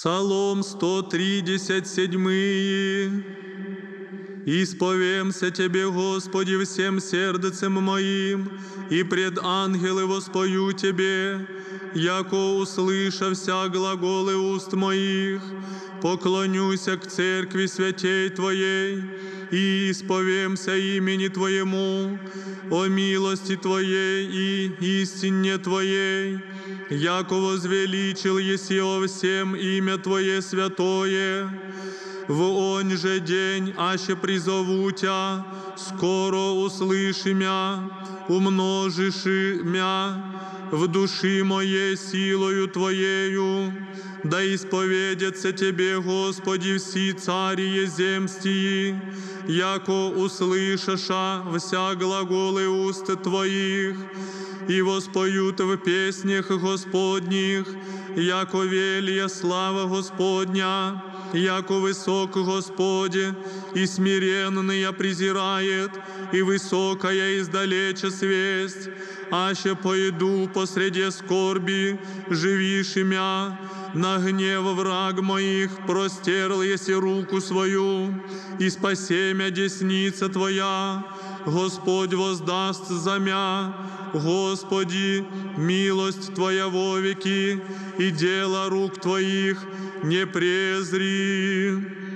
Псалом 137 Исповемся Тебе, Господи, всем сердцем моим, и пред ангелы воспою Тебе, яко услышався глаголы уст моих, поклонюся к церкви святей Твоей, и исповемся имени Твоему, о милости Твоей и истине Твоей, яко возвеличил еси о всем имя Твое святое, в он же день, аще призову Тя, скоро услыши мя, умножишь мя в души моей силою Твоею, да исповедятся Тебе, Господи, все цари земстии, яко услышаша вся глаголы уст Твоих, и воспоют в песнях Господних, яко велья слава Господня, яко высок Господи, и смиренная презирает, и высокая издалече свесть, аще пойду посреди скорби, живишь имя, на гнев враг моих простерл еси руку свою, и спасемя десница Твоя, Господь воздаст за мя, Господи, милость Твоя вовеки, и дело рук Твоих не презри.